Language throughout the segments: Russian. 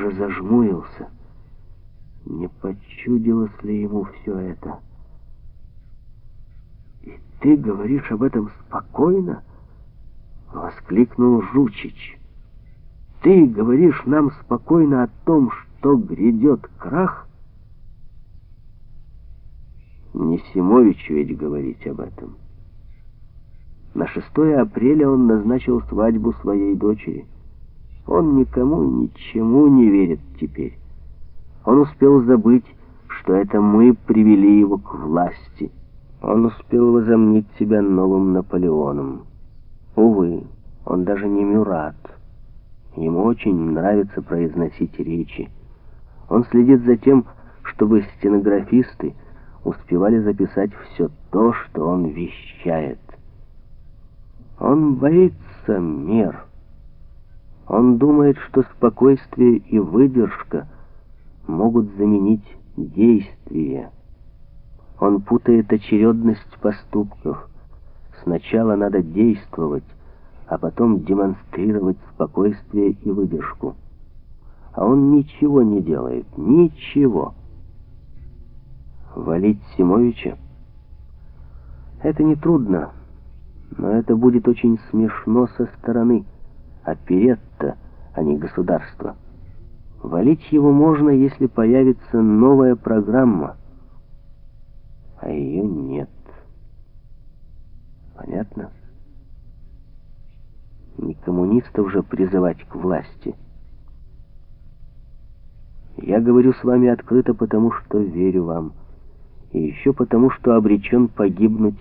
даже зажмурился. Не почудилось ли ему все это? «И ты говоришь об этом спокойно?» — воскликнул Жучич. «Ты говоришь нам спокойно о том, что грядет крах?» Не Симовичу ведь говорить об этом. На 6 апреля он назначил свадьбу своей дочери. Он никому и ничему не верит теперь. Он успел забыть, что это мы привели его к власти. Он успел возомнить себя новым Наполеоном. Увы, он даже не Мюрат. Ему очень нравится произносить речи. Он следит за тем, чтобы стенографисты успевали записать все то, что он вещает. Он боится мер. Он думает, что спокойствие и выдержка могут заменить действие. Он путает очередность поступков. Сначала надо действовать, а потом демонстрировать спокойствие и выдержку. А он ничего не делает, ничего. Валить Симовича? Это нетрудно, но это будет очень смешно со стороны. Оперетта, а не государство. Валить его можно, если появится новая программа, а ее нет. Понятно? Не коммунистов же призывать к власти. Я говорю с вами открыто, потому что верю вам и еще потому, что обречен погибнуть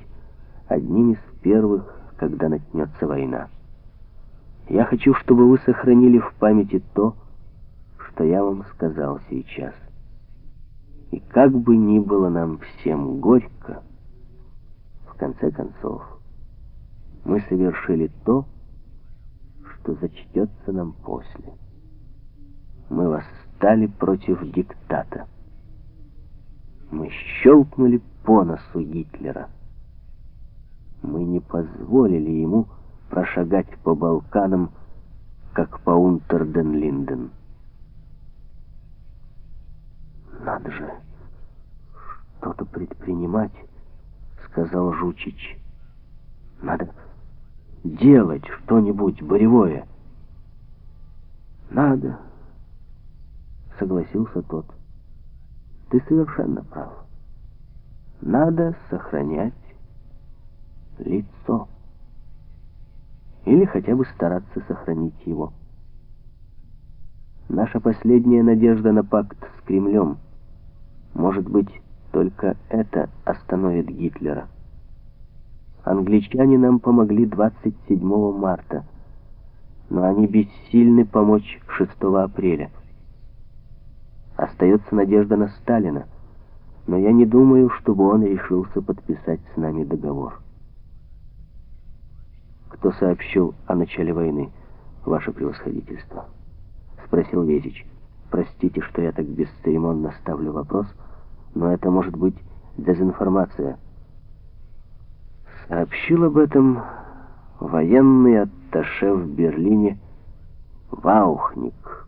одним из первых, когда начнется война. Я хочу, чтобы вы сохранили в памяти то, что я вам сказал сейчас. И как бы ни было нам всем горько, в конце концов, мы совершили то, что зачтется нам после. Мы восстали против диктата. Мы щелкнули по носу Гитлера. Мы не позволили ему прошагать по Балканам, как по Унтерден-Линден. «Надо же что-то предпринимать», — сказал Жучич. «Надо делать что-нибудь боревое». «Надо», — согласился тот. Ты совершенно прав. Надо сохранять лицо. Или хотя бы стараться сохранить его. Наша последняя надежда на пакт с Кремлем. Может быть, только это остановит Гитлера. Англичане нам помогли 27 марта, но они бессильны помочь 6 апреля. Остается надежда на Сталина, но я не думаю, чтобы он решился подписать с нами договор. «Кто сообщил о начале войны, ваше превосходительство?» — спросил Везич. «Простите, что я так бесцеремонно ставлю вопрос, но это может быть дезинформация». Сообщил об этом военный атташе в Берлине Ваухник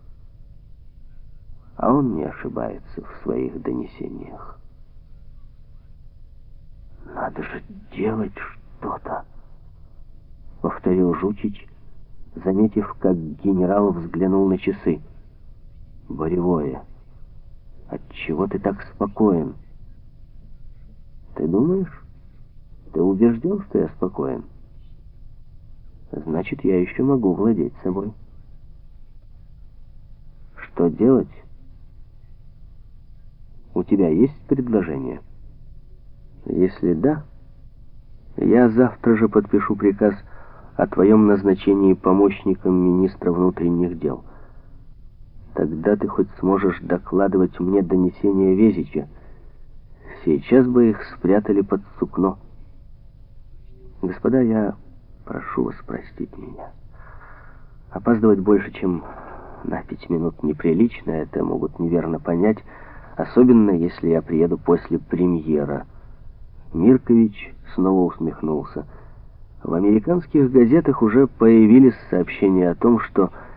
а он не ошибается в своих донесениях. «Надо же делать что-то», — повторил Жучич, заметив, как генерал взглянул на часы. «Боревое, отчего ты так спокоен?» «Ты думаешь? Ты убежден, что я спокоен?» «Значит, я еще могу владеть собой». «Что делать?» У тебя есть предложение? Если да, я завтра же подпишу приказ о твоем назначении помощником министра внутренних дел. Тогда ты хоть сможешь докладывать мне донесения Везича. Сейчас бы их спрятали под сукно. Господа, я прошу вас простить меня. Опаздывать больше, чем на пять минут неприлично, это могут неверно понять, особенно если я приеду после премьера. Миркович снова усмехнулся. В американских газетах уже появились сообщения о том, что